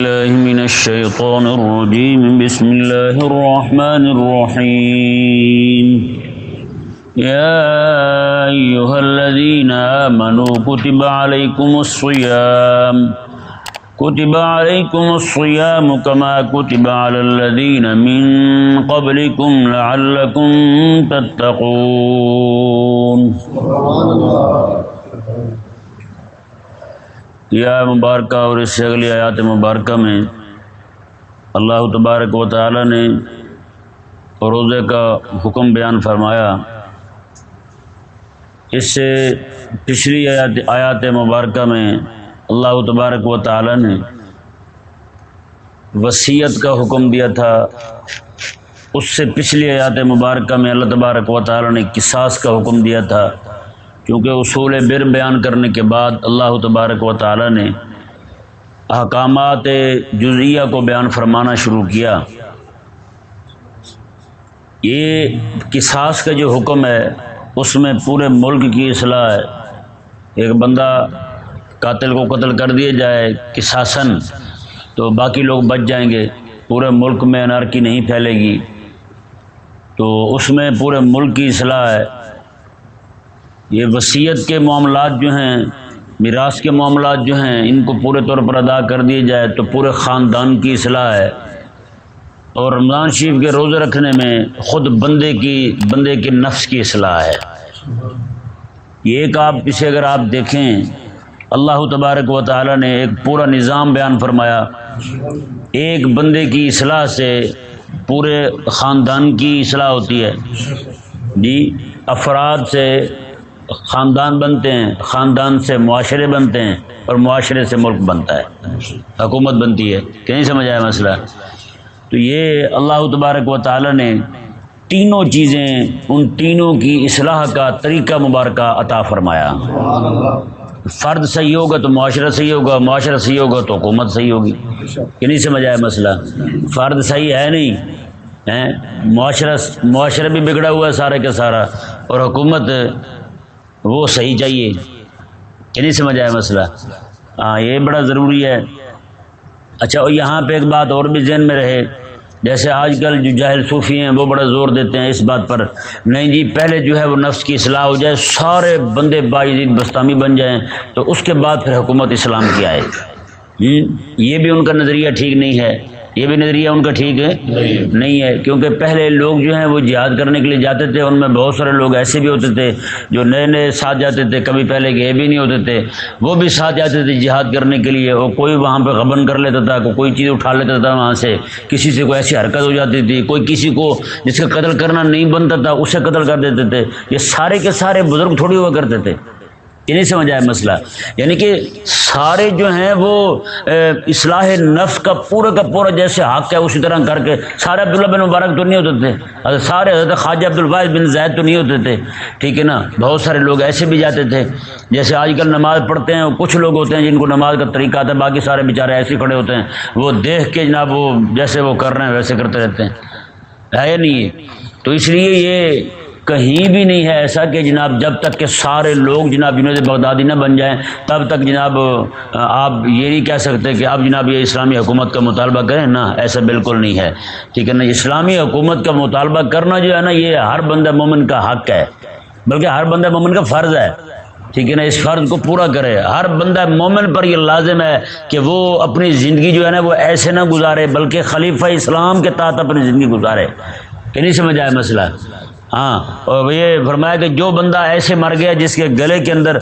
الله من الشيطان الرجيم. بسم الله الرحمن الرحيم. يا أيها الذين آمنوا، كتب عليكم الصيام. كتب عليكم الصيام كما كتب على الذين من قبلكم لعلكم تتقون. یہ آیت مبارکہ اور اس سے اگلی آیات مبارکہ میں اللہ تبارک و تعالی نے روزے کا حکم بیان فرمایا۔ اس سے پچھلی آیات آیات مبارکہ میں اللہ تبارک و تعالی نے وصیت کا حکم دیا تھا۔ اس سے پچھلی آیات مبارکہ میں اللہ تبارک و تعالی نے قصاص کا حکم دیا تھا۔ کیونکہ اصول بر بیان کرنے کے بعد اللہ تبارک و تعالی نے احکامات جزیہ کو بیان فرمانا شروع کیا۔ یہ قصاص کا جو حکم ہے، اس میں پورے ملک کی اصلاح ہے۔ ایک بندہ قاتل کو قتل کر دیا جائے قصاصن تو باقی لوگ بچ جائیں گے۔ پورے ملک میں انارکی نہیں پھیلے گی۔ تو اس میں پورے ملک کی اصلاح ہے۔ یہ وصیت کے معاملات جو ہیں، میراث کے معاملات جو ہیں، ان کو پورے طور پر ادا کر دیے جائے تو پورے خاندان کی اصلاح ہے۔ اور رمضان شریف کے روزے رکھنے میں خود بندے کی، بندے کے نفس کی اصلاح ہے۔ یہ ایک آپ اسے اگر آپ دیکھیں، اللہ تبارک و تعالی نے ایک پورا نظام بیان فرمایا۔ ایک بندے کی اصلاح سے پورے خاندان کی اصلاح ہوتی ہے۔ جی افراد سے خاندان بنتے ہیں، خاندان سے معاشرے بنتے ہیں اور معاشرے سے ملک بنتا ہے۔ حکومت بنتی ہے۔ کہ نہیں سمجھ آیا مسئلہ؟ تو یہ اللہ تبارک و تعالی نے تینوں چیزیں، ان تینوں کی اصلاح کا طریقہ مبارکہ عطا فرمایا۔ فرد صحیح ہوگا تو معاشرہ صحیح ہوگا، معاشرہ صحیح ہوگا تو حکومت صحیح ہوگی۔ کہ نہیں سمجھ آیا مسئلہ؟ فرد صحیح ہے نہیں معاشرہ معاشرہ بھی بگڑا ہوا ہے سارے کا سارا، اور حکومت وہ صحیح چاہیے۔ کہ نہیں سمجھ آیا مسئلہ؟ ہاں یہ بڑا ضروری ہے۔ اچھا اور یہاں پہ ایک بات اور بھی ذہن میں رہے۔ جیسے آج کل جو جاہل صوفی ہیں، وہ بڑا زور دیتے ہیں اس بات پر۔ نہیں جی پہلے جو ہے وہ نفس کی اصلاح ہو جائے، سارے بندے باعزید بستانی بن جائیں، تو اس کے بعد پھر حکومت اسلام کی آئے۔ یہ بھی ان کا نظریہ ٹھیک نہیں ہے۔ یہ بھی نظریہ ان کا ٹھیک ہے؟ نہیں ہے۔ کیونکہ پہلے لوگ جو ہیں وہ جہاد کرنے کے لیے جاتے تھے ان میں بہت سارے لوگ ایسے بھی ہوتے تھے جو نئے نئے ساتھ جاتے تھے کبھی پہلے گئے بھی نہیں ہوتے تھے۔ وہ بھی ساتھ جاتے تھے جہاد کرنے کے لیے اور کوئی وہاں پہ غبن کر لیتا تھا کوئی چیز اٹھا لیتا تھا وہاں سے کسی سے کوئی ایسی حرکت ہو جاتی تھی کوئی کسی کو جس کا قتل کرنا نہیں بنتا تھا اسے قتل کر دیتے تھے۔ یہ سارے کے سارے بزرگ تھوڑی ہوا کرتے تھے۔ یہ نہیں سمجھ آیا مسئلہ؟ یعنی کہ سارے جو ہیں وہ اصلاح نفس کا، پورا کا پورا جیسے حق ہے، اسی طرح کر کے سارے عبداللہ بن مبارک تو نہیں ہوتے تھے۔ سارے حضرت خواجہ عبد بن زید تو نہیں ہوتے تھے۔ ٹھیک ہے نا؟ بہت سارے لوگ ایسے بھی جاتے تھے۔ جیسے آج کل نماز پڑھتے ہیں، کچھ لوگ ہوتے ہیں جن کو نماز کا طریقہ آتا ہے، باقی سارے بیچارے ایسے کھڑے ہوتے ہیں۔ وہ دیکھ کے جناب وہ جیسے وہ کر رہے ہیں، ویسے کرتے رہتے ہیں۔ ہے نہیں تو اس لیے یہ کہیں بھی نہیں ہے ایسا کہ جناب جب تک کہ سارے لوگ جناب جنید بغدادی نہ بن جائیں، تب تک جناب آپ یہ نہیں کہہ سکتے کہ آپ جناب یہ اسلامی حکومت کا مطالبہ کریں۔ نا ایسا بالکل نہیں ہے۔ ٹھیک ہے نا، اسلامی حکومت کا مطالبہ کرنا جو ہے نا، یہ ہر بندہ مومن کا حق ہے۔ بلکہ ہر بندہ مومن کا فرض ہے۔ ٹھیک ہے نا، اس فرض کو پورا کرے۔ ہر بندہ مومن پر یہ لازم ہے کہ وہ اپنی زندگی جو ہے نا، وہ ایسے نہ گزارے، بلکہ خلیفہ اسلام کے تحت اپنی زندگی گزارے۔ کہ نہیں سمجھ آئے مسئلہ؟ ہاں اور یہ فرمایا کہ جو بندہ ایسے مر گیا جس کے گلے کے اندر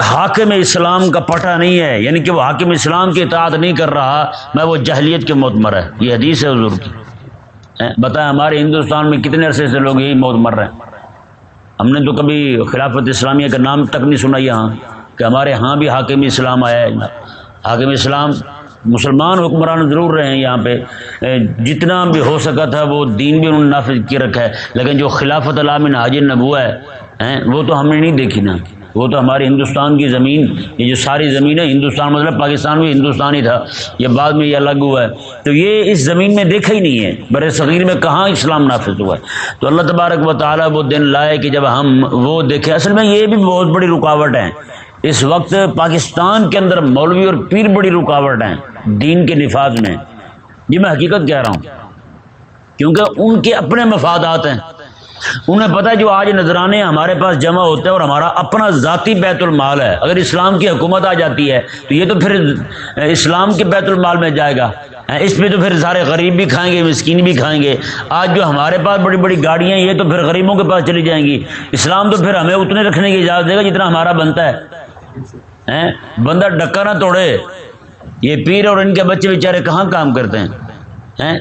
حاکم اسلام کا پٹا نہیں ہے یعنی کہ وہ حاکم اسلام کی اطاعت نہیں کر رہا، میں وہ جہلیت کے موت مر ہے۔ یہ حدیث ہے حضور کی۔ بتائیں ہمارے ہندوستان میں کتنے عرصے سے لوگ یہی موت مر رہے ہیں؟ ہم نے تو کبھی خلافت اسلامیہ کا نام تک نہیں سنا یہاں کہ ہمارے ہاں بھی حاکم اسلام آیا ہے۔ حاکم اسلام مسلمان حکمران ضرور رہے ہیں یہاں پہ۔ جتنا بھی ہو سکا تھا، وہ دین بھی انہوں نے نافذ کی رکھا ہے۔ لیکن جو خلافت علام حاجر نبوا ہے وہ تو ہم نے نہیں دیکھی نا۔ وہ تو ہماری ہندوستان کی زمین، یہ جو ساری زمین ہے، ہندوستان مطلب پاکستان بھی ہندوستان ہی تھا۔ یہ بعد میں یہ الگ ہوا ہے۔ تو یہ اس زمین میں دیکھا ہی نہیں ہے۔ بر صغیر میں کہاں اسلام نافذ ہوا ہے؟ تو اللہ تبارک و تعالیٰ وہ دن لائے کہ جب ہم وہ دیکھیں اصل میں یہ بھی بہت بڑی رکاوٹ ہے۔ اس وقت پاکستان کے اندر مولوی اور پیر بڑی رکاوٹ ہیں دین کے نفاذ میں۔ جی میں حقیقت کہہ رہا ہوں، کیونکہ ان کے اپنے مفادات ہیں۔ انہیں پتہ جو آج نذرانے ہمارے پاس جمع ہوتے ہیں اور ہمارا اپنا ذاتی بیت المال ہے۔ اگر اسلام کی حکومت آ جاتی ہے تو یہ تو پھر اسلام کے بیت المال میں جائے گا۔ ہاں، اس پہ تو پھر سارے غریب بھی کھائیں گے، مسکین بھی کھائیں گے۔ آج جو ہمارے پاس بڑی بڑی گاڑیاں یہ تو پھر غریبوں کے پاس چلی جائیں گی۔ اسلام تو پھر ہمیں اتنے رکھنے کی اجازت دے گا جتنا ہمارا بنتا ہے۔ بندہ ڈکا نہ توڑے۔ یہ پیر اور ان کے بچے بیچارے کہاں کام کرتے ہیں؟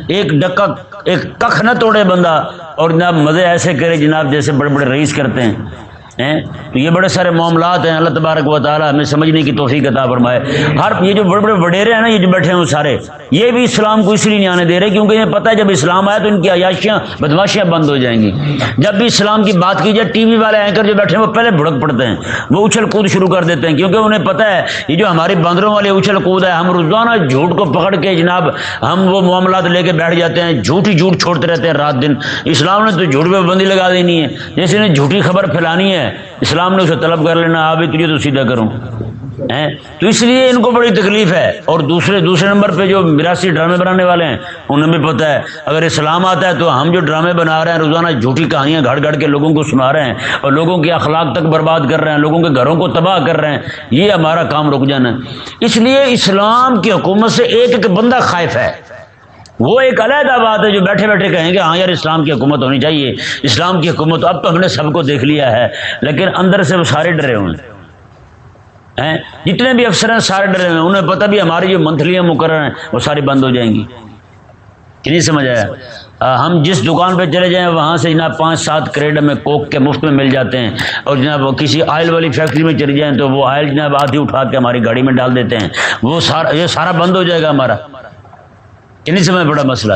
ایک ڈکا، ایک کخ نہ توڑے بندہ اور جناب مزے ایسے کرے جناب جیسے بڑے بڑے رئیس کرتے ہیں۔ ہیں؟ تو یہ بڑے سارے معاملات ہیں، اللہ تبارک و تعالیٰ ہمیں سمجھنے کی توفیق عطا فرمائے۔ ہر یہ جو بڑے بڑے وڈیرے ہیں نا، یہ جو بیٹھے ہیں سارے، یہ بھی اسلام کو اس لیے نہیں آنے دے رہے کیونکہ انہیں پتہ ہے جب اسلام آیا تو ان کی عیاشیاں بدماشیاں بند ہو جائیں گی۔ جب بھی اسلام کی بات کی جائے، ٹی وی والے اینکر جو بیٹھے ہیں، وہ پہلے بھڑک پڑتے ہیں، وہ اچھل کود شروع کر دیتے ہیں۔ کیونکہ انہیں پتہ ہے، یہ جو ہماری بندروں والے اچھل کود ہے، ہم روزانہ جھوٹ کو پکڑ کے جناب ہم وہ معاملات لے کے بیٹھ جاتے ہیں، جھوٹ ہی جھوٹ چھوڑتے رہتے ہیں رات دن۔ اسلام نے تو جھوٹ پہ بندی لگا دینی ہے۔ جیسے انہیں جھوٹی خبر پھیلانی ہے اسلام نے اسے طلب کر لینا، آپ تجھے تو سیدھا کروں۔ تو اس لیے ان کو بڑی تکلیف ہے۔ اور دوسرے دوسرے نمبر پہ جو میراسی ڈرامے بنانے والے ہیں، انہیں بھی پتہ ہے۔ اگر اسلام آتا ہے تو ہم جو ڈرامے بنا رہے ہیں، روزانہ جھوٹی کہانیاں گھڑ گھڑ کے لوگوں کو سنا رہے ہیں اور لوگوں کے اخلاق تک برباد کر رہے ہیں، لوگوں کے گھروں کو تباہ کر رہے ہیں، یہ ہمارا کام رک جانا ہے۔ اس لیے اسلام کی حکومت سے ایک ایک بندہ خائف ہے۔ وہ ایک علیحدہ بات ہے جو بیٹھے بیٹھے کہیں گے ہاں یار، اسلام کی حکومت ہونی چاہیے۔ اسلام کی حکومت اب تو ہم نے سب کو دیکھ لیا ہے، لیکن اندر سے وہ سارے ڈرے ہوئے ہیں۔ جتنے بھی افسر ہیں، سارے ڈرے ہوئے ہیں۔ انہیں پتہ بھی ہماری جو منتھلیاں مقرر ہیں، وہ ساری بند ہو جائیں گی۔ کہ نہیں سمجھ آیا؟ ہم جس دکان پہ چلے جائیں، وہاں سے جناب پانچ سات کریڈ میں کوک کے مفت میں مل جاتے ہیں۔ اور جناب کسی آئل والی فیکٹری میں چلے جائیں تو وہ آئل جناب آدھی اٹھا کے ہماری گاڑی میں ڈال دیتے ہیں۔ وہ سارا یہ سارا بند ہو جائے گا ہمارا۔ انہیں سمے بڑا مسئلہ۔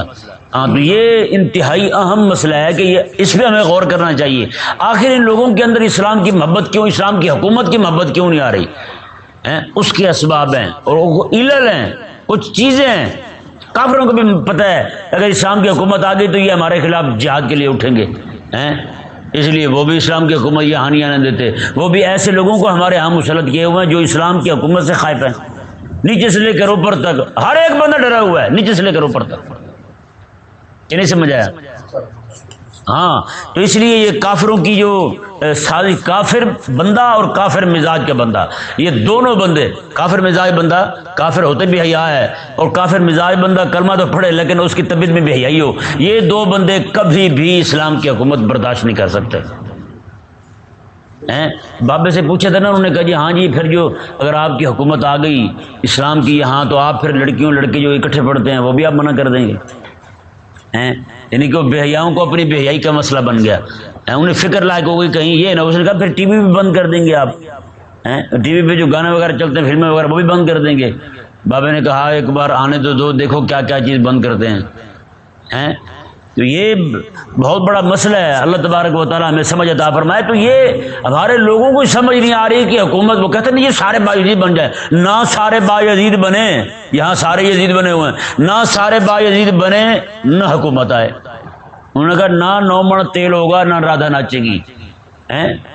ہاں تو یہ انتہائی اہم مسئلہ ہے کہ یہ اس پہ ہمیں غور کرنا چاہیے۔ آخر ان لوگوں کے اندر اسلام کی محبت کیوں، اسلام کی حکومت کی محبت کیوں نہیں آ رہی؟ اس کے اسباب ہیں، اور علل ہیں، کچھ چیزیں ہیں۔ کافروں کو بھی پتہ ہے، اگر اسلام کی حکومت آ گئی تو یہ ہمارے خلاف جہاد کے لیے اٹھیں گے۔ اس لیے وہ بھی اسلام کی حکومت یہ ہانیاں نہیں دیتے۔ وہ بھی ایسے لوگوں کو ہمارے یہاں مسلط کیے ہوئے ہیں جو اسلام کی حکومت سے خائف ہیں۔ نیچے سے لے کر اوپر تک۔ ہر ایک بندہ ڈرا ہوا ہے، نیچے سے لے کر اوپر تک۔ نہیں سمجھ آیا؟ ہاں تو اس لیے یہ کافروں کی جو سازی کافر بندہ اور کافر مزاج کا بندہ۔ یہ دونوں بندے، کافر مزاج بندہ، کافر ہوتے بھی حیا ہے، اور کافر مزاج بندہ کلمہ تو پڑھے، لیکن اس کی طبیعت میں بھی حیائی ہو۔ یہ دو بندے کبھی بھی اسلام کی حکومت برداشت نہیں کر سکتے۔ بابے سے پوچھا تھا نا انہوں نے کہا جی ہاں جی پھر جو اگر آپ کی حکومت آ گئی، اسلام کی یہاں تو آپ پھر لڑکیوں، لڑکے جو اکٹھے پڑھتے ہیں، وہ بھی آپ منع کر دیں گے۔ یعنی کہ بہیاؤں کو اپنی بہیائی کا مسئلہ بن گیا۔ انہیں فکر لائق ہو گئی کہیں، یہ نہ اس نے کہا پھر ٹی وی بھی بند کر دیں گے آپ۔ ٹی وی پہ جو گانے وغیرہ چلتے ہیں، فلمیں وغیرہ، وہ بھی بند کر دیں گے۔ بابے نے کہا ہاں، ایک بار آنے تو دو، دیکھو کیا کیا چیز بند کرتے ہیں؟ تو یہ بہت بڑا مسئلہ ہے۔ اللہ تبارک و تعالیٰ ہمیں سمجھ عطا فرمائے۔ تو یہ ہمارے لوگوں کو سمجھ نہیں آ رہی کہ حکومت وہ کہتے نہیں یہ سارے با یزید بن جائے نہ سارے با یزید بنے، یہاں سارے یزید بنے ہوئے ہیں۔ نہ سارے با یزید بنے، نہ حکومت آئے۔ انہوں نے کہا، نہ نو من تیل ہوگا، نہ رادھا ناچے گی۔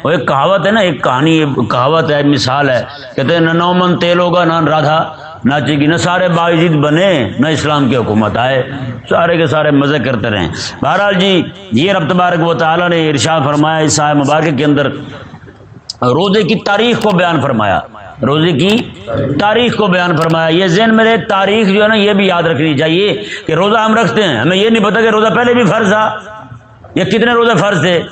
وہ ایک کہاوت ہے نا، ایک کہانی کہاوت ہے مثال ہے۔ کہتے ہیں، نہ نو من تیل ہوگا، نہ رادھا۔ ناچے گی نہ سارے باعزید بنے، نہ اسلام کی حکومت آئے۔ سارے کے سارے مزے کرتے رہیں۔ بہرحال جی یہ رب تبارک و تعالیٰ نے ارشاد فرمایا اس سائے مبارک کے اندر۔ روزے کی تاریخ کو بیان فرمایا۔ روزے کی تاریخ کو بیان فرمایا۔ یہ ذہن میرے تاریخ جو ہے نا، یہ بھی یاد رکھنی چاہیے کہ روزہ ہم رکھتے ہیں۔ ہمیں یہ نہیں پتا کہ روزہ پہلے بھی فرض تھا یہ کتنے روزے فرض تھے۔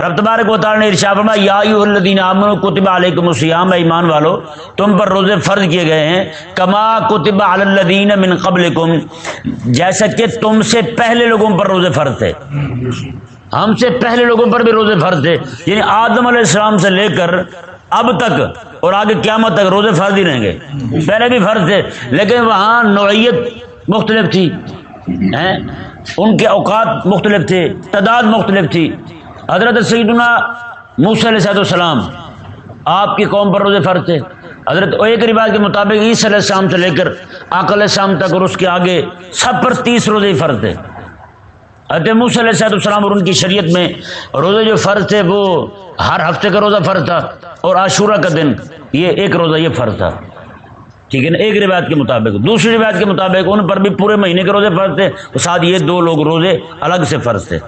رب تبارک و تعالی نے ارشاد فرمایا، یا ایھا الذین آمنوا کتب علیکم الصیام ایمان والو، تم پر روزے فرض کیے گئے ہیں، کما کتب علی الذین من قبلکم، جیسا کہ تم سے پہلے لوگوں پر روزے فرض تھے۔ ہم سے پہلے لوگوں پر بھی روزے فرض تھے۔ یعنی آدم علیہ السلام سے لے کر اب تک اور آگے قیامت تک روزے فرض ہی رہیں گے۔ پہلے بھی فرض تھے، لیکن وہاں نوعیت مختلف تھی۔ ان کے اوقات مختلف تھے، تعداد مختلف تھی۔ حضرت سیدنا موسی علیہ السلام آپ کی قوم پر روزے فرض تھے۔ حضرت ایک روایت کے مطابق عیسی علیہ السلام سے لے کر آک علیہ السلام تک اور اس کے آگے سب پر تیس روزے فرض تھے۔ موس علیہ صاحب السلام اور ان کی شریعت میں روزے جو فرض تھے وہ ہر ہفتے کا روزہ فرض تھا اور عاشورہ کا دن یہ ایک روزہ یہ فرض تھا۔ ٹھیک ہے نا؟ ایک روایت کے مطابق۔ دوسری روایت کے مطابق ان پر بھی پورے مہینے کے روزے فرض تھے۔ ساتھ یہ دو لوگ روزے الگ سے فرض تھے۔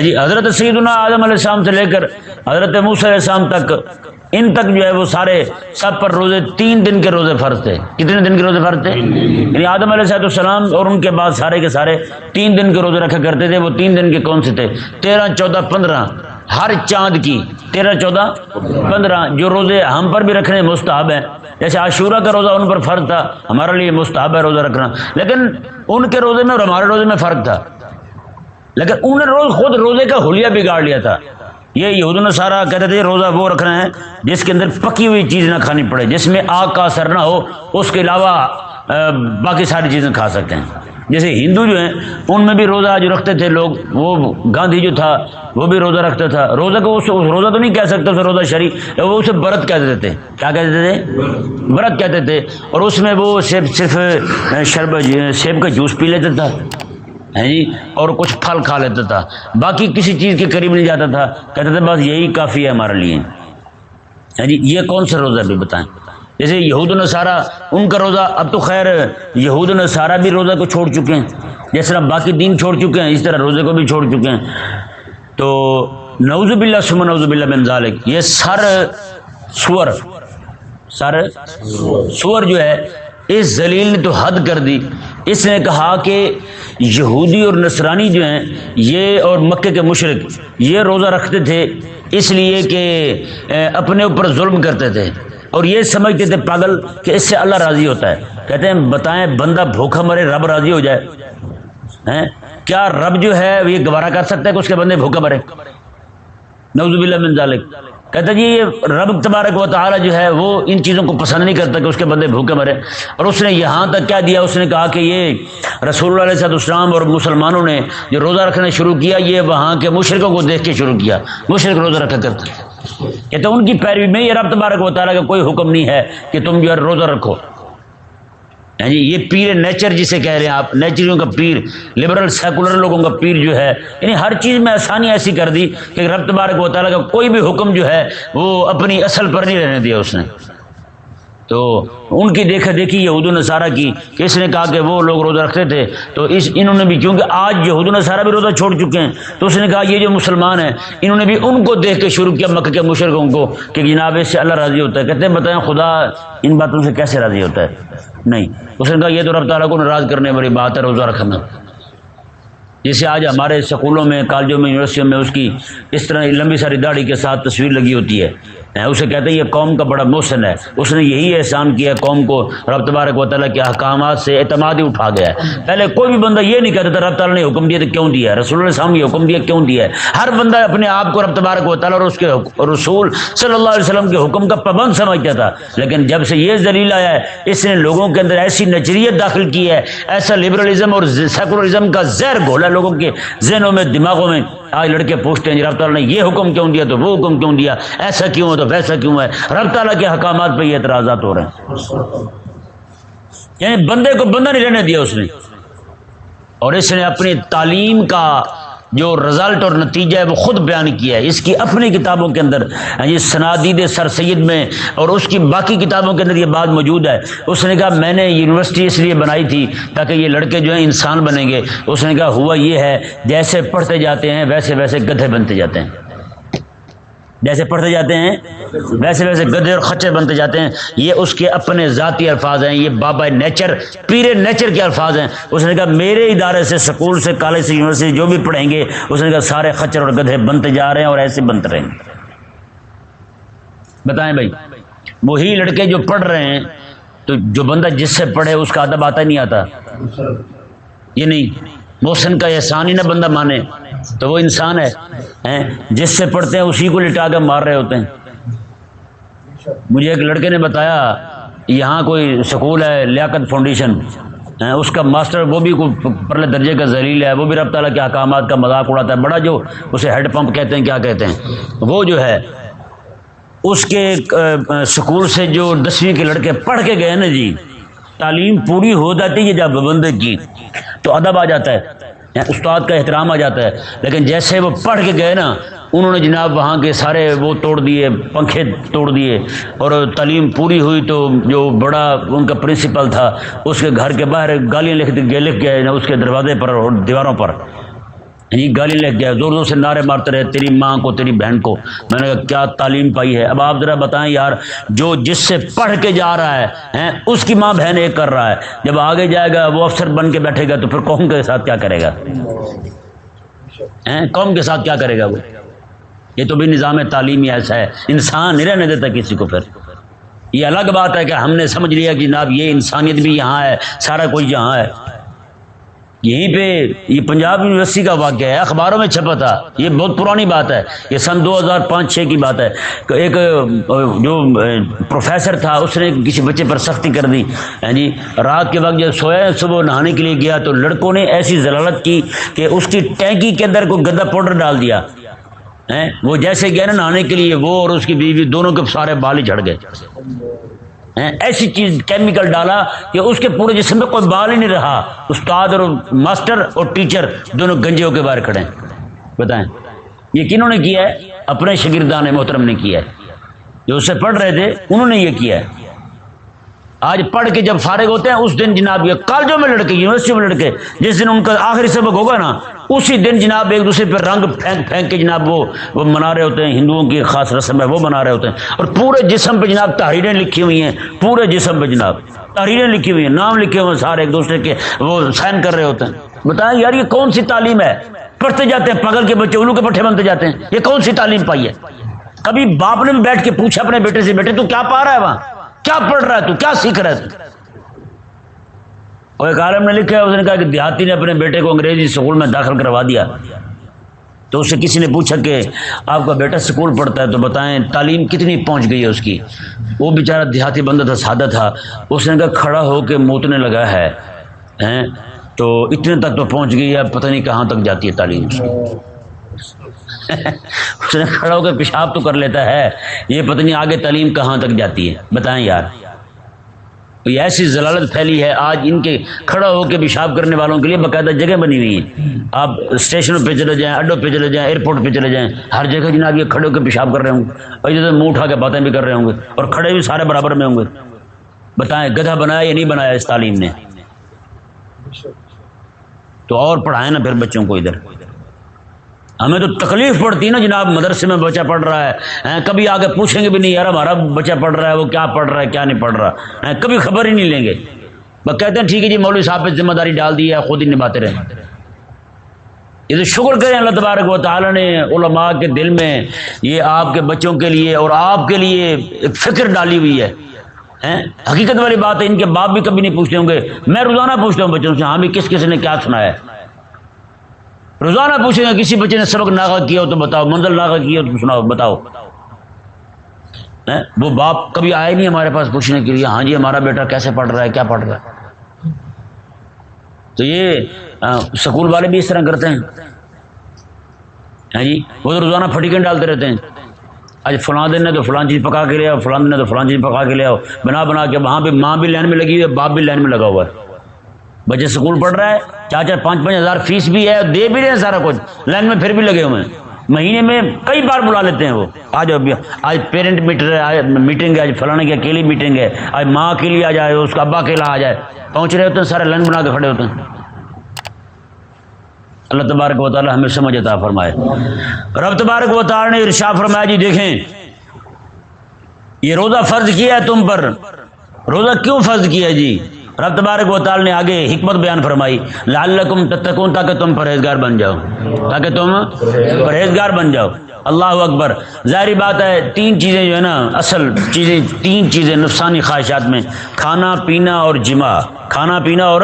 جی حضرت سیدنا اعظم علیہ السلام سے لے کر حضرت موس علیہ السلام تک ان تک جو ہے وہ سارے سب پر روزے تین دن کے روزے فرض تھے۔ کتنے دن کے روزے فرض تھے؟ یعنی آدم علیہ صاحب السلام اور ان کے بعد سارے کے سارے تین دن کے روزے رکھا کرتے تھے۔ وہ تین دن کے کون سے تھے؟ تیرہ چودہ پندرہ۔ ہر چاند کی تیرہ چودہ پندرہ جو روزے ہم پر بھی رکھنے مستحب ہیں۔ جیسے عاشورہ کا روزہ ان پر فرق تھا ہمارے لیے مستحب ہے روزہ رکھنا۔ لیکن ان کے روزے میں اور ہمارے روزے میں فرق تھا۔ لیکن انہوں نے روز خود روزے کا حلیہ بگاڑ لیا تھا۔ یہ یہود نصارہ کہتے تھے، روزہ وہ رکھنا ہے جس کے اندر پکی ہوئی چیز نہ کھانی پڑے، جس میں آگ کا اثر نہ ہو، اس کے علاوہ باقی ساری چیزیں کھا سکتے ہیں۔ جیسے ہندو جو ہیں، ان میں بھی روزہ جو رکھتے تھے لوگ، وہ گاندھی جو تھا، وہ بھی روزہ رکھتا تھا۔ روزہ کو اس روزہ تو نہیں کہہ سکتا اسے روزہ شریف وہ اسے برت کہتے تھے۔ کیا کہتے تھے؟ برت کہتے تھے۔ اور اس میں وہ صرف صرف شربت سیب کا جوس پی لیتا تھا۔ ہے جی؟ اور کچھ پھل کھا لیتا تھا۔ باقی کسی چیز کے قریب نہیں جاتا تھا۔ کہتے تھے بس یہی کافی ہے ہمارے لیے۔ ہے جی؟ یہ کون سا روزہ بھی بتائیں۔ جیسے یہود نصارہ، ان کا روزہ اب تو خیر یہود نصارہ بھی روزہ کو چھوڑ چکے ہیں۔ جس طرح باقی دین چھوڑ چکے ہیں، اس طرح روزے کو بھی چھوڑ چکے ہیں۔ تو نوز باللہ سم نوز باللہ بن ذالک، یہ سر سور سر سور جو ہے، اس زلیل نے تو حد کر دی۔ اس نے کہا کہ یہودی اور نصرانی جو ہیں، یہ اور مکے کے مشرق یہ روزہ رکھتے تھے، اس لیے کہ اپنے اوپر ظلم کرتے تھے۔ اور یہ سمجھتے تھے پاگل کہ اس سے اللہ راضی ہوتا ہے۔ کہتے ہیں، بتائیں، بندہ بھوکھا مرے، رب راضی ہو جائے۔ کیا رب جو ہے، یہ گوارا کر سکتا ہے کہ اس کے بندے بھوکا مرے؟ نوزب اللہ من ذالک۔ کہتا جی یہ رب تبارک و تعالی جو ہے وہ ان چیزوں کو پسند نہیں کرتا کہ اس کے بندے بھوکے مرے۔ اور اس نے یہاں تک کیا دیا؟ اس نے کہا کہ یہ رسول اللہ علیہ السلام اور مسلمانوں نے جو روزہ رکھنا شروع کیا، یہ وہاں کے مشرقوں کو دیکھ کے شروع کیا۔ مشرق روزہ رکھا کرتے کہتے ان کی پیروی میں یہ رب تبارک و تعالیٰ کا کوئی حکم نہیں ہے کہ تم جو ہے روزہ رکھو۔ جی یہ پیر نیچر جسے کہہ رہے ہیں آپ، نیچریوں کا پیر لبرل سیکولر لوگوں کا پیر جو ہے یعنی ہر چیز میں آسانی ایسی کر دی کہ رب تبارک و تعالیٰ کا کوئی بھی حکم جو ہے، وہ اپنی اصل پر نہیں رہنے دیا اس نے۔ تو ان کی دیکھا دیکھی یہود نصارہ کی، کہ اس نے کہا کہ وہ لوگ روزہ رکھتے تھے، تو اس، انہوں نے بھی، کیونکہ آج یہود نصارہ بھی روزہ چھوڑ چکے ہیں، تو اس نے کہا یہ جو مسلمان ہیں، انہوں نے بھی ان کو دیکھ کے شروع کیا مکہ کے مشرقوں کو، کہ جناب اس سے اللہ راضی ہوتا ہے۔ کہتے ہیں، بتائیں خدا ان باتوں سے کیسے راضی ہوتا ہے؟ نہیں۔ اس نے کہا یہ تو رب تعالیٰ کو ناراض کرنے والی بات ہے، روزہ رکھنا۔ جیسے آج ہمارے اسکولوں میں، کالجوں میں، یونیورسٹیوں میں اس کی اس طرح لمبی ساری داڑھی کے ساتھ تصویر لگی ہوتی ہے۔ اسے کہتے ہیں یہ قوم کا بڑا محسن ہے۔ اس نے یہی احسان کیا قوم کو۔ رب تبارک و تعالیٰ کے احکامات سے اعتماد ہی اٹھا گیا ہے۔ پہلے کوئی بھی بندہ یہ نہیں کہتا تھا، رب تعالیٰ نے حکم دیا تو کیوں دیا ہے؟ رسول اللہ نے حکم دیا کیوں دیا ہے؟ ہر بندہ اپنے آپ کو رب تبارک و تعالیٰ اور اس کے رسول صلی اللہ علیہ وسلم کے حکم کا پابند سمجھتا تھا۔ لیکن جب سے یہ ذلیل آیا ہے، اس نے لوگوں کے اندر ایسی نظریت داخل کی ہے، ایسا لبرلزم اور سیکولرزم کا زہر گھولا لوگوں کے ذہنوں میں، دماغوں میں۔ آج لڑکے پوچھتے ہیں جی، رب تعالیٰ نے یہ حکم کیوں دیا تو وہ حکم کیوں دیا؟ ایسا کیوں ہے تو ویسا کیوں ہے؟ رب تعالیٰ کے حکامات پہ یہ اعتراضات ہو رہے ہیں۔ یعنی بندے کو بندہ نہیں رہنے دیا اس نے۔ اور اس نے اپنی تعلیم کا جو رزلٹ اور نتیجہ ہے وہ خود بیان کیا ہے۔ اس کی اپنی کتابوں کے اندر یعنی یہ سنادید سر سید میں اور اس کی باقی کتابوں کے اندر یہ بات موجود ہے۔ اس نے کہا، میں نے یونیورسٹی اس لیے بنائی تھی تاکہ یہ لڑکے جو ہیں انسان بنیں گے۔ اس نے کہا، ہوا یہ ہے، جیسے پڑھتے جاتے ہیں، ویسے ویسے گدھے بنتے جاتے ہیں۔ جیسے پڑھتے جاتے ہیں، ویسے ویسے گدے اور خچے بنتے جاتے ہیں۔ یہ اس کے اپنے ذاتی الفاظ ہیں، یہ بابا نیچر، پیر نیچر کے الفاظ ہیں۔ اس نے کہا، میرے ادارے سے اسکول سے، کالج سے، یونیورسٹی جو بھی پڑھیں گے، اس نے کہا، سارے خچر اور گدھے بنتے جا رہے ہیں اور ایسے بنتے رہیں گے۔ بتائیں بھائی، وہی لڑکے جو پڑھ رہے ہیں، تو جو بندہ جس سے پڑھے، اس کا ادب آتا ہی نہیں آتا۔ یہ نہیں، محسن کا احسان ہی نہ بندہ مانے۔ تو وہ انسان ہے جس سے پڑھتے ہیں، اسی کو لٹا کے مار رہے ہوتے ہیں۔ مجھے ایک لڑکے نے بتایا، یہاں کوئی سکول ہے، لیاقت فاؤنڈیشن۔ اس کا ماسٹر، وہ بھی پرلے درجے کا ذلیل ہے، وہ بھی رب تعالیٰ کے احکامات کا مذاق اڑاتا ہے۔ بڑا جو اسے ہیڈ پمپ کہتے ہیں، کیا کہتے ہیں؟ وہ جو ہے، اس کے سکول سے جو دسویں کے لڑکے پڑھ کے گئے نا جی تعلیم پوری ہو جاتی ہے جب بندے کی، تو ادب آ جاتا ہے۔ یعنی استاد کا احترام آ جاتا ہے۔ لیکن جیسے وہ پڑھ کے گئے نا، انہوں نے جناب وہاں کے سارے وہ توڑ دیے، پنکھے توڑ دیے، اور تعلیم پوری ہوئی تو جو بڑا ان کا پرنسپل تھا، اس کے گھر کے باہر گالیاں لکھ لکھ گئے اس کے دروازے پر اور دیواروں پر۔ یعنی گالی لگ گیا زور زور سے نعرے مارتے رہے، تیری ماں کو، تیری بہن کو۔ میں نے کہا، کیا تعلیم پائی ہے؟ اب آپ ذرا بتائیں یار، جو جس سے پڑھ کے جا رہا ہے اس کی ماں بہن ایک کر رہا ہے۔ جب آگے جائے گا، وہ افسر بن کے بیٹھے گا، تو پھر قوم کے ساتھ کیا کرے گا؟ قوم کے ساتھ کیا کرے گا وہ؟ یہ تو بھی نظام تعلیمی ایسا ہے۔ انسان نہیں رہنے دیتا کسی کو پھر۔ یہ الگ بات ہے کہ ہم نے سمجھ لیا کہ جناب، یہ انسانیت بھی یہاں ہے، سارا کچھ یہاں ہے۔ یہیں پہ یہ پنجاب یونیورسٹی کا واقعہ ہے، اخباروں میں چھپا تھا۔ یہ بہت پرانی بات ہے۔ یہ سن دو ہزار پانچ چھ کی بات ہے۔ ایک، جو پروفیسر تھا، اس نے کسی بچے پر سختی کر دی۔ جی رات کے وقت جب سویا، صبح نہانے کے لیے گیا تو لڑکوں نے ایسی ضلالت کی کہ اس کی ٹینکی کے اندر کوئی گدا پاؤڈر ڈال دیا۔ وہ جیسے گیا نا نہانے کے لیے، وہ اور اس کی بیوی دونوں کے سارے بال ہی جھڑ گئے۔ ایسی چیز کیمیکل ڈالا کہ اس کے پورے جسم میں کوئی بال ہی نہیں رہا۔ استاد اور ماسٹر اور ٹیچر دونوں گنجے ہو کے باہر کھڑے ہیں۔ بتائیں، یہ کنہوں نے کیا ہے؟ اپنے شگردان محترم نے کیا ہے۔ جو اس سے پڑھ رہے تھے، انہوں نے یہ کیا ہے۔ آج پڑھ کے جب فارغ ہوتے ہیں، اس دن جناب یہ کالجوں میں لڑکے یونیورسٹی میں لڑکے، جس دن ان کا آخری سبق ہوگا نا، اسی دن جناب ایک دوسرے پہ رنگ پھینک پھینک کے جناب وہ وہ منا رہے ہوتے ہیں، ہندوؤں کی خاص رسم ہے، وہ منا رہے ہوتے ہیں۔ اور پورے جسم پہ جناب تحریریں لکھی ہوئی ہیں، پورے جسم پہ جناب تحریریں لکھی ہوئی ہیں، نام لکھے ہوئے ہیں سارے ایک دوسرے کے، وہ سائن کر رہے ہوتے ہیں۔ بتائیں یار، یہ کون سی تعلیم ہے؟ پڑھتے جاتے ہیں پگل کے بچے، الو کے پٹھے بنتے جاتے ہیں۔ یہ کون سی تعلیم پائی ہے؟ کبھی باپ نے بھی بیٹھ کے پوچھا اپنے بیٹے سے، بیٹے تو کیا پا رہا ہے وہاں؟ کیا پڑھ رہا ہے تو کیا سیکھ رہا ہے اور ایک عالم نے لکھا ہے، اس نے کہا کہ دیہاتی نے اپنے بیٹے کو انگریزی اسکول میں داخل کروا دیا۔ تو اس سے کسی نے پوچھا کہ آپ کا بیٹا اسکول پڑھتا ہے تو بتائیں تعلیم کتنی پہنچ گئی ہے اس کی؟ وہ بیچارہ دیہاتی بندہ تھا، سادہ تھا۔ اس نے کہا کھڑا ہو کے موتنے لگا ہے تو اتنے تک تو پہنچ گئی ہے پتہ نہیں کہاں تک جاتی ہے تعلیم اس کی۔ نے کھڑا ہو کے پیشاب تو کر لیتا ہے۔ یہ پتہ نہیں آگے تعلیم کہاں تک جاتی ہے؟ بتائیں یار۔ یہ ایسی ضلالت پھیلی ہے آج ان کے کھڑا ہو کے پیشاب کرنے والوں کے لیے باقاعدہ جگہ بنی ہوئی ہے آپ اسٹیشنوں پہ چلے جائیں، اڈوں پہ چلے جائیں، ایئرپورٹ پہ چلے جائیں، ہر جگہ جناب یہ کھڑے ہو کے پیشاب کر رہے ہوں گے۔ اور جیسے منہ اٹھا کے باتیں بھی کر رہے ہوں گے۔ اور کھڑے بھی سارے برابر میں ہوں گے۔ بتائیں گدھا بنایا یا نہیں بنایا اس تعلیم نے؟ تو اور پڑھائیں نا پھر بچوں کو ادھر۔ ہمیں تو تکلیف پڑتی ہے نا جناب، مدرسے میں بچہ پڑھ رہا ہے کبھی آگے پوچھیں گے بھی نہیں، یار، ہمارا بچہ پڑھ رہا ہے، وہ کیا پڑھ رہا ہے، کیا نہیں پڑھ رہا؟ ہے کبھی خبر ہی نہیں لیں گے۔ بس کہتے ہیں، ٹھیک ہے جی مولوی صاحب پہ ذمہ داری ڈال دی ہے، خود ہی نبھاتے رہے یہ تو شکر کریں اللہ تبارک و تعالیٰ نے علماء کے دل میں یہ آپ کے بچوں کے لیے اور آپ کے لیے ایک فکر ڈالی ہوئی ہے۔ حقیقت والی بات ہے، ان کے باپ بھی کبھی نہیں پوچھتے ہوں گے، میں روزانہ پوچھتا ہوں بچوں سے ہاں بھی کس کس نے کیا سنایا ہے؟ روزانہ پوچھیں گے، کسی بچے نے سبق ناغا کیا ہو تو بتاؤ، منزل ناغا کیا ہو تو سناؤ، بتاؤ۔ وہ باپ کبھی آئے نہیں ہمارے پاس پوچھنے کے لیے ہاں جی ہمارا بیٹا کیسے پڑھ رہا ہے، کیا پڑھ رہا ہے؟ تو یہ سکول والے بھی اس طرح کرتے ہیں۔ ہاں جی؟ وہ تو روزانہ پھٹیکن ڈالتے رہتے ہیں۔ آج فلاں دن نے تو فلاں چیز پکا کے لے آؤ، فلاں دن نے تو فلاں چیز پکا کے لے آؤ۔ بنا بنا کے وہاں بھی ماں بھی لائن میں لگی ہوئی ہے، باپ بھی لائن میں لگا ہوا ہے۔ بچے اسکول پڑھ رہا ہے چار چار پانچ پانچ ہزار فیس بھی ہے، دے بھی رہے ہیں سارا کچھ۔ لائن میں پھر بھی لگے ہوئے ہیں۔ مہینے میں کئی بار بلا لیتے ہیں وہ۔ آج آج پیرنٹ میٹر ہے میٹنگ ہے، آج فلانے کی اکیلی میٹنگ ہے۔ آج ماں اکیلی آ جائے، اس کا ابا اکیلا آ جائے۔ پہنچ رہے ہوتے ہیں، سارے لائن بنا کے کھڑے ہوتے ہیں۔ اللہ تبارک و تعالیٰ ہمیں سمجھ عطا فرمائے۔ رب تبارک و تعالیٰ نے ارشا فرمایا جی دیکھیں۔ یہ روزہ فرض کیا ہے تم پر۔ روزہ کیوں فرض کیا ہے جی؟ رب تبارک و تعالی نے آگے حکمت بیان فرمائی، لعلکم تتقون تاکہ تم پرہیزگار بن جاؤ۔ تاکہ تم پرہیزگار بن جاؤ۔ اللہ اکبر۔ ظاہری بات ہے، تین چیزیں جو ہے نا، اصل چیزیں، تین چیزیں نقصانی خواہشات میں، کھانا، پینا اور جمع کھانا، پینا اور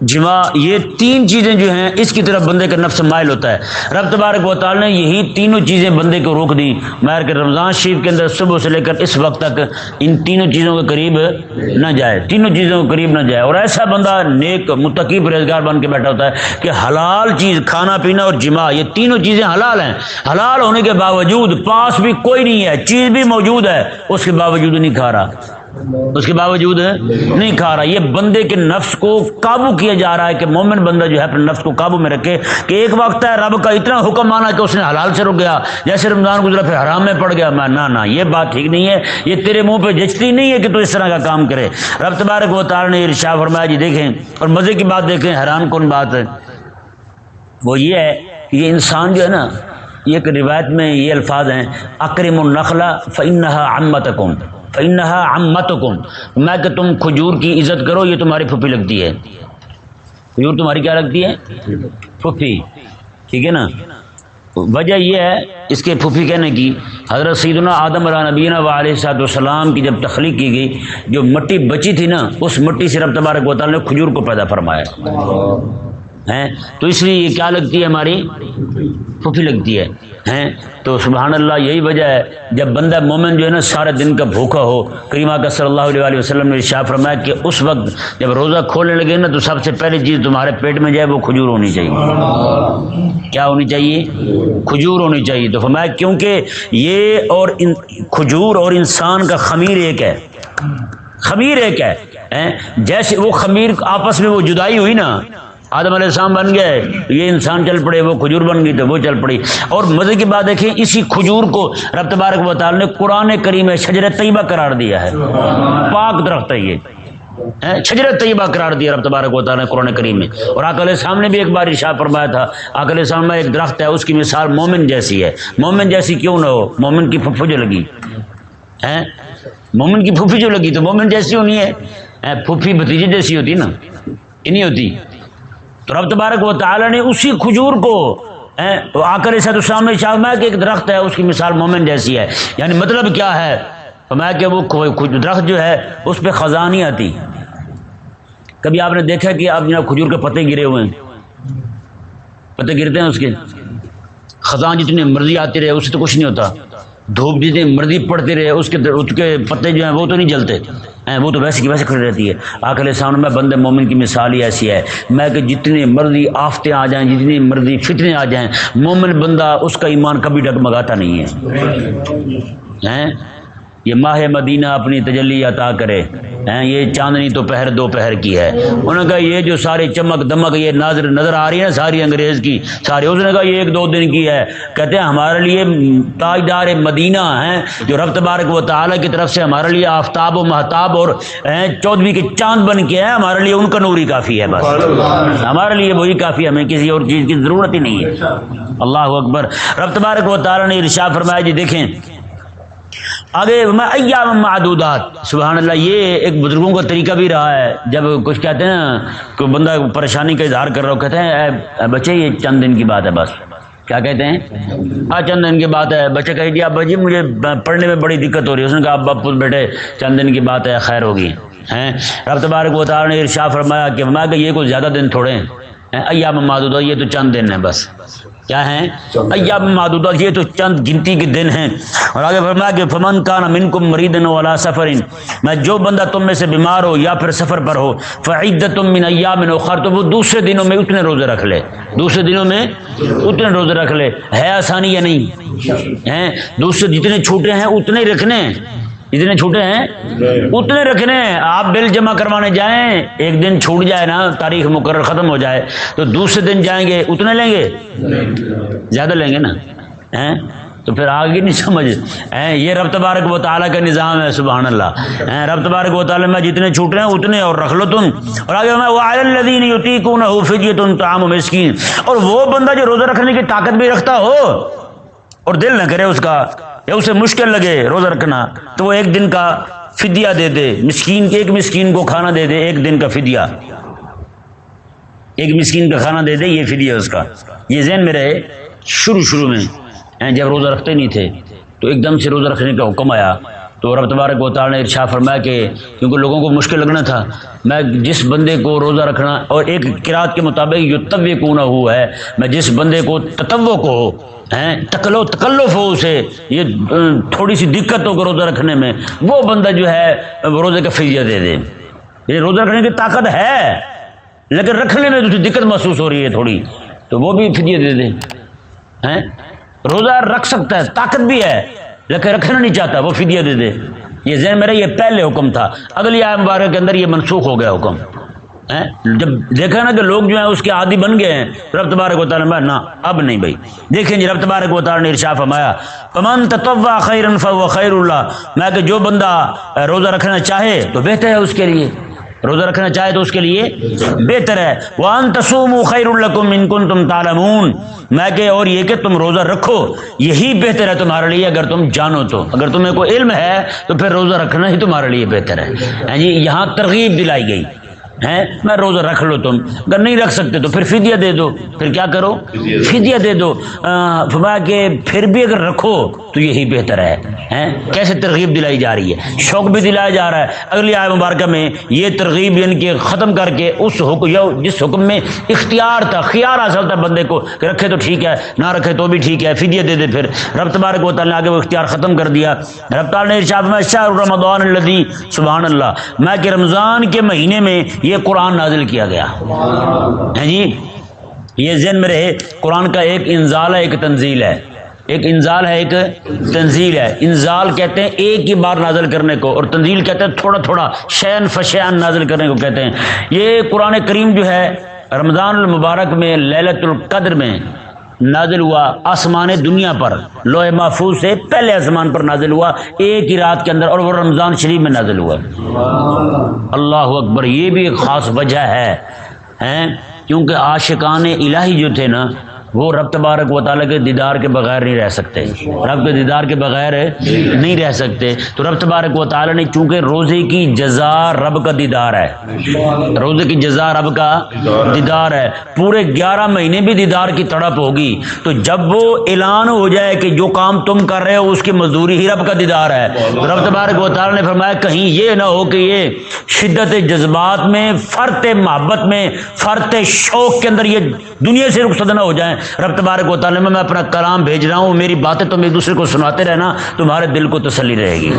جمع یہ تین چیزیں جو ہیں، اس کی طرف بندے کا نفس مائل ہوتا ہے۔ رب تبارک و تعالی نے یہی تینوں چیزیں بندے کو روک دی مہر کے رمضان شریف کے اندر صبح سے لے کر اس وقت تک ان تینوں چیزوں کے قریب نہ جائے۔ تینوں چیزوں کے قریب نہ جائے۔ اور ایسا بندہ نیک متقیب روزگار بن کے بیٹھا ہوتا ہے کہ حلال چیز، کھانا پینا اور جمع یہ تینوں چیزیں حلال ہیں۔ حلال ہونے کے باوجود پاس بھی کوئی نہیں ہے، چیز بھی موجود ہے، اس کے باوجود نہیں کھا رہا۔ اس کے باوجود نہیں کھا رہا۔ یہ بندے کے نفس کو قابو کیا جا رہا ہے کہ مومن بندہ جو ہے اپنے نفس کو قابو میں رکھے کہ ایک وقت ہے رب کا اتنا حکم مانا کہ اس نے حلال سے رک گیا۔ جیسے رمضان گزرا، پھر حرام میں پڑ گیا۔ میں نہ نہ، یہ بات ٹھیک نہیں ہے۔ یہ تیرے منہ پہ جچتی نہیں ہے کہ تو اس طرح کا کام کرے۔ رب تبارک و تعالی نے ارشا فرمایا جی دیکھیں، اور مزے کی بات دیکھیں حیران کون بات ہے؟ وہ یہ ہے کہ یہ انسان جو ہے نا، یہ ایک روایت میں یہ الفاظ ہیں، اکرم النخلا فنحا امت فنحا امت کم میں کہ تم کھجور کی عزت کرو یہ تمہاری پھوپھی لگتی ہے۔ کھجور تمہاری کیا لگتی ہے؟ پھوپھی ٹھیک ہے نا؟ وجہ یہ ہے اس کے پھوپھی کہنے کی حضرت سیدنا آدم علیہ نبینہ و علیہ صاحب السلام کی جب تخلیق کی گئی جو مٹی بچی تھی نا اس مٹی سے رب تبارک و تعالیٰ نے کھجور کو پیدا فرمایا۔ ہیں؟ تو اس لیے یہ کیا لگتی ہے ہماری؟ پھوپھی لگتی ہے۔ ہیں، تو سبحان اللہ یہی وجہ ہے، جب بندہ مومن جو ہے نا سارے دن کا بھوکا ہو، کریمہ کا صلی اللہ علیہ وسلم نے شاہ فرمایا کہ اس وقت جب روزہ کھولنے لگے نا، تو سب سے پہلی چیز تمہارے پیٹ میں جائے وہ کھجور ہونی چاہیے۔ کیا ہونی چاہیے؟ کھجور ہونی چاہیے۔ تو فرمایا کیونکہ یہ اور ان، کھجور اور انسان کا خمیر ایک ہے۔ خمیر ایک ہے جیسے وہ خمیر آپس میں وہ جدائی ہوئی نا آدم علیہ السلام بن گئے، یہ انسان چل پڑے، وہ کھجور بن گئی تو وہ چل پڑی۔ اور مزے کی بات دیکھیں، اسی کھجور کو رب تبارک و تعالی نے قرآن کریم میں شجر طیبہ قرار دیا ہے۔ پاک درخت ہے یہ۔ شجر طیبہ قرار دیا رب تبارک و نے قرآن کریم میں۔ اور آکل السلام نے بھی ایک بار اشاع فرمایا تھا آکل السلام میں ایک درخت ہے، اس کی مثال مومن جیسی ہے۔ مومن جیسی کیوں نہ ہو؟ مومن کی پھپھو جو لگی۔ ہے مومن کی پھوپھی جو لگی تو مومن جیسی ہونی ہے۔ پھوپھی بھتیجے جیسی ہوتی نا نہیں ہوتی۔ تو رب تبارک و تعالی نے اسی کھجور کو آ کر ایسا تو سامنے شاہ میں کہ ایک درخت ہے، اس کی مثال مومن جیسی ہے۔ یعنی مطلب کیا ہے؟ میں کہ وہ درخت جو ہے، اس پہ خزاں نہیں آتی۔ کبھی آپ نے دیکھا کہ آپ جناب کھجور کے پتے گرے ہوئے ہیں۔ پتے گرتے ہیں اس کے۔ خزاں جتنی مرضی آتی رہے، اس سے تو کچھ نہیں ہوتا۔ دھوپ جتنی مرضی پڑتی رہے، اس کے اس کے پتے جو ہیں، وہ تو نہیں جلتے۔ وہ تو ویسے کی ویسے کھڑی رہتی ہے۔ آخر سامنے میں بند مومن کی مثال ہی ایسی ہے۔ میں کہ جتنی مرضی آفتیں آ جائیں جتنی مرضی فتنے آ جائیں مومن بندہ اس کا ایمان کبھی ڈگمگاتا نہیں ہے۔ یہ ماہ مدینہ اپنی تجلی عطا کرے۔ ہیں، یہ چاندنی تو پہر دو پہر کی ہے۔ انہوں نے کہا، یہ جو ساری چمک دمک، یہ نظر نظر آ رہی ہے ساری انگریز کی ساری اس نے کہا، یہ ایک دو دن کی ہے۔ کہتے ہیں، ہمارے لیے تاجدار مدینہ ہیں، جو رفت بارک و تعالیٰ کی طرف سے ہمارے لیے آفتاب و محتاب اور چودھویں کے چاند بن کے ہے ہمارے لیے ان کا نوری کافی ہے بس۔ ہمارے لیے وہی کافی ہے ہمیں کسی اور چیز کی ضرورت ہی نہیں ہے۔ اللہ اکبر۔ رفت بارک و تعالیٰ نے ارشا فرمایا جی دیکھیں آگے میں ایام معدودات۔ سبحان اللہ، یہ ایک بزرگوں کا طریقہ بھی رہا ہے۔ جب کچھ کہتے ہیں نا بندہ پریشانی کا اظہار کر رہا ہو، کہتے ہیں بچے، یہ چند دن کی بات ہے بس۔ کیا کہتے ہیں؟ ہاں چند دن کی بات ہے۔ بچے کہے جی ابا جی مجھے پڑھنے میں بڑی دقت ہو رہی ہے۔ اس نے کہا، ابا پوچھ بیٹے چند دن کی بات ہے، خیر ہوگی۔ ہیں؟ رب تبارک و تعالیٰ نے ارشا فرمایا کہ فرمایا کہ یہ کوئی زیادہ دن تھوڑے ہیں۔ ایام معدودہ، یہ تو چند دن ہیں بس۔ کیا ہیں؟ ایام معدودہ، یہ تو چند گنتی کے دن ہیں۔ اور آگے فرمایا کہ فمن کا من کم مرید والا سفر۔ میں جو بندہ تم میں سے بیمار ہو یا پھر سفر پر ہو، فعدت من ایام اخر، تو وہ دوسرے دنوں میں اتنے روزے رکھ لے۔ دوسرے دنوں میں اتنے روزے رکھ لے۔ ہے آسانی یا نہیں؟ ہیں؟ دوسرے جتنے چھوٹے ہیں، اتنے رکھنے۔ جتنے چھوٹے ہیں؟ اتنے رکھنے آپ بل جمع کروانے جائیں ایک دن چھوٹ جائے نا تاریخ مقرر ختم ہو جائے تو دوسرے دن جائیں گے اتنے لیں گے؟ زیادہ لیں گے نا۔ تو پھر آگے نہیں سمجھ۔ یہ رب تبارک و تعالیٰ کا نظام ہے سبحان اللہ۔ رب تبارک و تعالیٰ میں جتنے چھوٹ رہے ہیں اتنے اور رکھ لو تم۔ اور آگے میں وہ الدین یوتی کو نہ تم تام مسکین اور وہ بندہ جو روزہ رکھنے کی طاقت بھی رکھتا ہو اور دل نہ کرے اس کا۔ یا اسے مشکل لگے روزہ رکھنا، تو وہ ایک دن کا فدیہ دے دے۔ مسکین، ایک مسکین کو کھانا دے دے، ایک دن کا فدیہ۔ ایک مسکین کا کھانا دے دے، یہ فدیہ اس کا۔ یہ ذہن میں رہے، شروع شروع میں۔ یعنی جب روزہ رکھتے نہیں تھے، تو ایک دم سے روزہ رکھنے کا حکم آیا۔ تو رب تبارک و تعالیٰ نے ارشا فرمایا کہ کیونکہ لوگوں کو مشکل لگنا تھا، میں جس بندے کو روزہ رکھنا اور ایک کراط کے مطابق یہ طو کو نہ ہوا ہے، میں جس بندے کو تتو کو ہو تکلو، تکلف ہو اسے، یہ تھوڑی سی دقت ہو روزہ رکھنے میں، وہ بندہ جو ہے، روزے کا فضیہ دے دے۔ یہ روزہ رکھنے کی طاقت ہے، لیکن رکھنے میں اسے دقت محسوس ہو رہی ہے تھوڑی، تو وہ بھی فضیہ دے دے۔ روزہ رکھ سکتا ہے، طاقت بھی ہے۔ لیکن رکھنا نہیں چاہتا، وہ فدیہ دے دے۔ یہ ذہن میرا یہ پہلے حکم تھا۔ اگلی آئے مبارک کے اندر یہ منسوخ ہو گیا حکم۔ جب دیکھا نا کہ لوگ جو ہیں، اس کے عادی بن گئے ہیں۔ رب تبارک و تعالیٰ نہ، اب نہیں بھائی۔ دیکھیں جی رب تبارک و تعالیٰ نے ارشا فرمایا پمن تطوع خیر خیر اللہ میں کہ جو بندہ روزہ رکھنا چاہے تو بہتر ہے اس کے لیے۔ روزہ رکھنا چاہے تو اس کے لیے بہتر ہے۔ وان تسوم خیر القم انکن تم تالمون میں کہ اور یہ کہ تم روزہ رکھو، یہی بہتر ہے تمہارے لیے اگر تم جانو تو۔ اگر تمہیں کوئی علم ہے تو پھر روزہ رکھنا ہی تمہارے لیے بہتر ہے۔ جی یہاں ترغیب دلائی گئی۔ ہے میں روزہ رکھ لو تم۔ اگر نہیں رکھ سکتے تو پھر فدیہ دے دو۔ پھر کیا کرو؟ فدیہ دے دو۔ فرمایا کہ پھر بھی اگر رکھو تو یہی بہتر ہے۔ کیسے ترغیب دلائی جا رہی ہے؟ شوق بھی دلایا جا رہا ہے۔ اگلی آئے مبارکہ میں یہ ترغیب یعنی کہ ختم کر کے اس حکم یا جس حکم میں اختیار تھا خیار حاصل تھا بندے کو کہ رکھے تو ٹھیک ہے نہ رکھے تو بھی ٹھیک ہے فدیہ دے دے پھر۔ رب تبارک و تعالیٰ آگے وہ اختیار ختم کر دیا۔ رب تعالیٰ نے ارشاد میں شاہ رمضان الدی سبحان اللہ میں کہ رمضان کے مہینے میں یہ یہ قرآن نازل کیا گیا۔ ہے جی؟ یہ ذہن میں رہے، قرآن کا ایک انزال ہے، ایک تنزیل ہے۔ ایک انزال ہے، ایک تنزیل ہے۔ انزال کہتے ہیں ایک ہی بار نازل کرنے کو، اور تنزیل کہتے ہیں تھوڑا تھوڑا شین فشین نازل کرنے کو کہتے ہیں۔ یہ قرآن کریم جو ہے، رمضان المبارک میں للت القدر میں نازل ہوا آسمان دنیا پر۔ لوہے محفوظ سے پہلے آسمان پر نازل ہوا، ایک ہی رات کے اندر اور وہ رمضان شریف میں نازل ہوا۔ اللہ اکبر، یہ بھی ایک خاص وجہ ہے کیونکہ عاشقان الہی جو تھے نا وہ رب تبارک و تعالیٰ کے دیدار کے بغیر نہیں رہ سکتے۔ رب کے دیدار کے بغیر نہیں رہ سکتے۔ تو رب تبارک و تعالیٰ نے چونکہ روزے کی جزا رب کا دیدار ہے، روزے کی جزا رب کا دیدار ہے، پورے گیارہ مہینے بھی دیدار کی تڑپ ہوگی۔ تو جب وہ اعلان ہو جائے کہ جو کام تم کر رہے ہو، اس کی مزدوری ہی رب کا دیدار ہے۔ رب تبارک و تعالیٰ نے فرمایا، کہیں یہ نہ ہو کہ یہ شدت جذبات میں فرت محبت میں فرت شوق کے اندر یہ دنیا سے رخصت نہ ہو جائیں۔ رب تبارک و تعالیٰ میں میں اپنا کلام بھیج رہا ہوں، میری باتیں تم ایک دوسرے کو سناتے رہنا، تمہارے دل کو تسلی رہے گی۔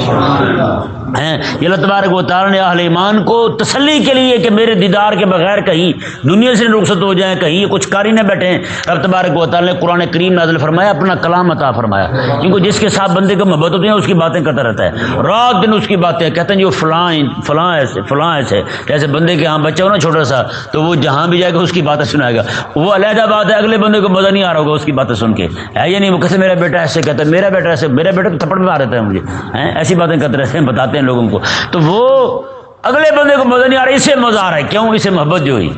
یہ اللہ تبارک و تعالیٰ نے اہل ایمان کو تسلی کے لیے کہ میرے دیدار کے بغیر کہیں، دنیا سے رخصت ہو جائیں، کہیں، یہ کچھ کاری نہ بیٹھے رب تبارک و تعالیٰ نے قرآن کریم نازل فرمایا، اپنا کلام عطا فرمایا۔ کیونکہ جس کے ساتھ بندے کو محبت ہوتی ہے، اس کی باتیں کرتا رہتا ہے۔ رات دن اس کی باتیں کہتے ہیں، جو فلاں فلاں ایسے فلاں ایسے، جیسے بندے کے یہاں بچہ ہو نا چھوٹا سا، تو وہ جہاں بھی جائے گا، اس کی باتیں سنائے گا۔ وہ علیحدہ بات ہے، اگلے بندے کو مزہ نہیں آ رہا ہوگا اس کی باتیں سن کے۔ ہے یا نہیں؟ وہ کیسے میرا بیٹا ایسے کہتا ہے، میرا بیٹا ایسے، میرا بیٹا تھپڑ میں آ رہتا ہے مجھے۔ ایسی باتیں کرتے رہتے ہیں، بتاتے ہیں لوگوں کو۔ تو وہ اگلے بندے کو مزہ نہیں آ رہا، اسے مزہ آ رہا ہے۔ کیوں؟ اسے محبت جو ہوئی۔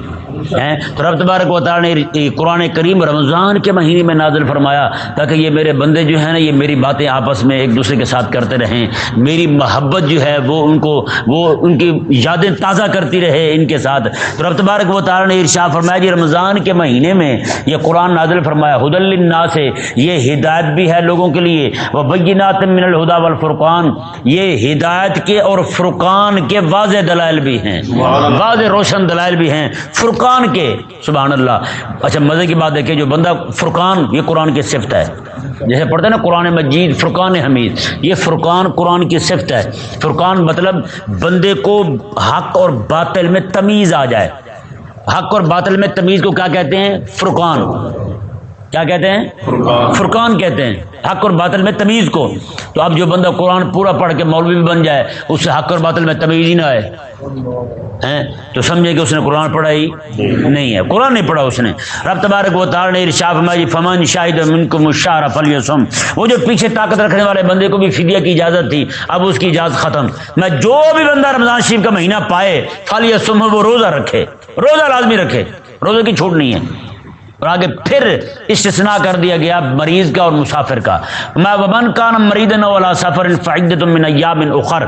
تو رب تبارک و تعالیٰ نے قرآن کریم رمضان کے مہینے میں نازل فرمایا تاکہ یہ میرے بندے جو ہیں نا یہ میری باتیں آپس میں ایک دوسرے کے ساتھ کرتے رہیں۔ میری محبت جو ہے وہ ان کو وہ ان کی یادیں تازہ کرتی رہے ان کے ساتھ۔ تو رب تبارک و تعالیٰ نے ارشا فرمایا جی رمضان کے مہینے میں یہ قرآن نازل فرمایا۔ حد النا سے یہ ہدایت بھی ہے لوگوں کے لیے۔ وہ بینات من الہدا والفرقان یہ ہدایت کے اور فرقان کے واضح دلائل بھی ہیں۔ واضح روشن دلائل بھی ہیں۔ فرقان فرقان کے، سبحان اللہ۔ اچھا مزے کی بات دیکھیں جو بندہ فرقان، یہ قرآن کی صفت ہے۔ جیسے پڑھتے ہیں نا، قرآن مجید، فرقان حمید۔ یہ فرقان قرآن کی صفت ہے۔ فرقان مطلب بندے کو حق اور باطل میں تمیز آ جائے۔ حق اور باطل میں تمیز کو کیا کہتے ہیں؟ فرقان۔ کیا کہتے ہیں؟ فرقان۔ کہتے ہیں۔ حق اور باطل میں تمیز کو۔ تو اب جو بندہ قرآن پورا پڑھ کے مولوی بھی بن جائے اس سے حق اور باطل میں تمیز ہی نہ آئے۔ تو سمجھے کہ اس نے قرآن پڑھا ہی نہیں ہے۔ قرآن نہیں پڑھا اس نے۔ رب تبارک و تعالی نے ارشاف جی فمن شاہد من کو مشار فلیسم وہ جو پیچھے طاقت رکھنے والے بندے کو بھی فدیہ کی اجازت تھی اب اس کی اجازت ختم۔ میں جو بھی بندہ رمضان شریف کا مہینہ پائے فلیسم وہ روزہ رکھے۔ روزہ لازمی رکھے۔ روزے کی چھوٹ نہیں ہے۔ اور آگے پھر استثناء کر دیا گیا مریض کا اور مسافر کا۔ میں ومن کان مرید والا سفر من ایام اخر۔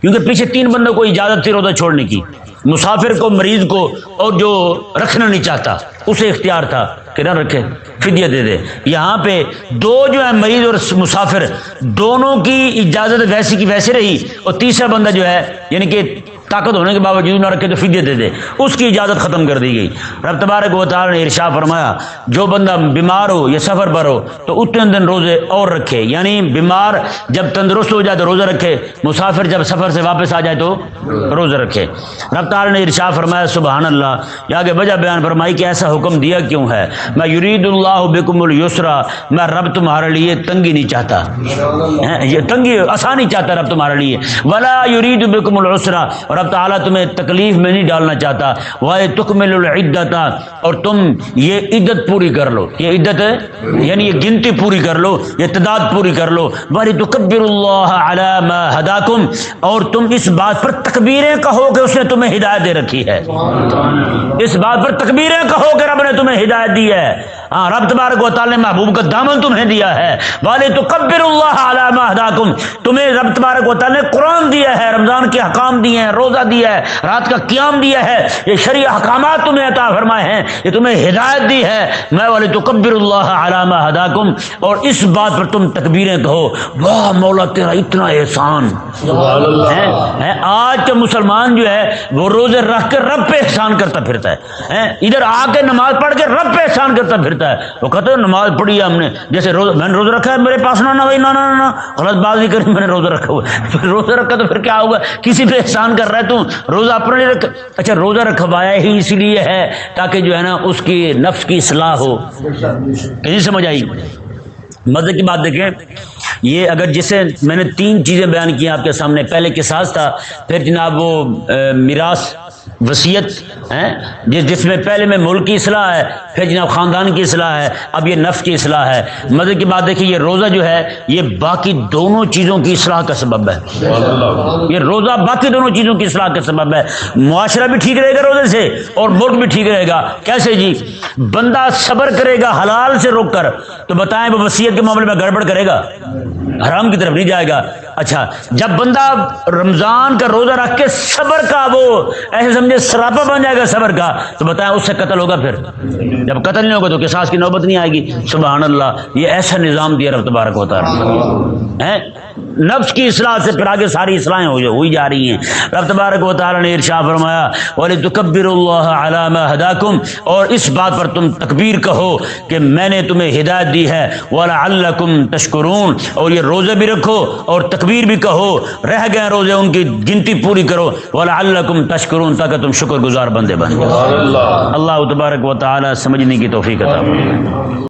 کیونکہ پیچھے تین بندوں کو اجازت تھی روزہ چھوڑنے کی۔ مسافر کو، مریض کو اور جو رکھنا نہیں چاہتا، اسے اختیار تھا کہ نہ رکھے، فدیہ دے دے۔ یہاں پہ دو جو ہے مریض اور مسافر، دونوں کی اجازت ویسی کی ویسے رہی۔ اور تیسرا بندہ جو ہے یعنی کہ طاقت ہونے کے باوجود نہ رکھے تو فدیہ دے دے۔ اس کی اجازت ختم کر دی گئی۔ رب تبارک و تعالی نے ارشا فرمایا جو بندہ بیمار ہو یا سفر پر ہو تو اتنے دن روزے اور رکھے۔ یعنی بیمار جب تندرست ہو جائے تو روزہ رکھے مسافر جب سفر سے واپس آ جائے تو روزہ رکھے۔ رب تعالی نے ارشا فرمایا سبحان اللہ۔ یا آگے وجہ بیان فرمائی کہ ایسا حکم دیا کیوں ہے؟ میں یرید اللہ بکم السرا میں رب تمہارے لیے تنگی نہیں چاہتا۔ یہ تنگی آسانی چاہتا رب تمہارے لیے۔ ولا یرید بکم العسرا اور رب تعالیٰ تمہیں تکلیف میں نہیں ڈالنا چاہتا۔ وائے تکمل العدت اور تم یہ عدت پوری کر لو۔ یہ عدت ہے؟ یعنی یہ گنتی پوری کر لو یہ تعداد پوری کر لو۔ ولی تکبر اللہ علی ما ہداکم اور تم اس بات پر تکبیریں کہو کہ اس نے تمہیں ہدایت دے رکھی ہے۔ اس بات پر تکبیریں کہو کہ رب نے تمہیں ہدایت دی ہے۔ ہاں رب تبارک و تعالی نے محبوب کا دامن تمہیں دیا ہے۔ والے تو کبر اللہ علی ما ہداکم تمہیں رب تبارک و تعالی نے قرآن دیا ہے رمضان کے حکام دیے ہیں روزہ دیا ہے رات کا قیام دیا ہے۔ یہ شرعی احکامات تمہیں عطا فرمائے ہیں یہ تمہیں ہدایت دی ہے۔ میں والے تو کبر اللہ علی ما ہداکم اور اس بات پر تم تکبیریں کہو۔ واہ مولا تیرا اتنا احسان۔ آج کے مسلمان جو ہے وہ روزے رکھ کے رب پہ احسان کرتا پھرتا ہے۔ ادھر آ کے نماز پڑھ کے رب پہ احسان کرتا پھرتا ہے۔ وہ کہتے ہیں، نماز پڑھی ہے ہم نے۔ جیسے روز میں نے روزہ رکھا ہے، میرے پاس نہ نہ بھائی، نہ نہ نہ غلط بات نہیں کری، میں نے روزہ رکھا ہوا پھر روزہ رکھا تو پھر کیا ہوگا؟ کسی پہ احسان کر رہا ہے تو روزہ اپنے لیے رکھ اچھا روزہ رکھوایا ہی اس لیے ہے تاکہ جو ہے نا اس کی نفس کی اصلاح ہو۔ کہیں سمجھ آئی؟ مزے کی بات دیکھیں۔ یہ اگر جسے میں نے تین چیزیں بیان کی آپ کے سامنے، پہلے قصاص تھا، پھر جناب وہ میراث۔ وصیت، ہیں؟ جس جس میں پہلے میں ملک کی اصلاح ہے، پھر جناب خاندان کی اصلاح ہے، اب یہ نفس کی اصلاح ہے۔ مزے کی بات دیکھیے، یہ روزہ جو ہے، یہ باقی دونوں چیزوں کی اصلاح کا سبب ہے۔ یہ روزہ باقی دونوں چیزوں کی اصلاح کا سبب ہے۔ معاشرہ بھی ٹھیک رہے گا روزے سے، اور ملک بھی ٹھیک رہے گا۔ کیسے جی؟ بندہ صبر کرے گا، حلال سے روک کر۔ تو بتائیں وہ وصیت کے معاملے میں گڑبڑ کرے گا؟ حرام کی طرف نہیں جائے گا۔ اچھا جب بندہ رمضان کا روزہ رکھ کے صبر کا وہ ایسے سمجھے سراپا بن جائے گا صبر کا، تو بتائیں اس سے قتل ہوگا پھر۔ جب قتل نہیں ہوگا تو قصاص کی نوبت نہیں آئے گی۔ سبحان اللہ، یہ ایسا نظام دیا رب تبارک ہوتا ہے نفس کی اصلاح سے پھر آگے ساری اصلاحیں ہوئی جا رہی ہیں۔ رب تبارک و تعالی نے ارشاد فرمایا ولی تکبر اللہ علی ما ہداکم اور اس بات پر تم تکبیر کہو کہ میں نے تمہیں ہدایت دی ہے۔ ولعلکم تشکرون اور یہ روزے بھی رکھو اور تکبیر بھی کہو رہ گئے روزے ان کی گنتی پوری کرو۔ ولعلکم تشکرون تاکہ تم شکر گزار بندے بن اللہ۔ تبارک و تعالی سمجھنے کی توفیق عطا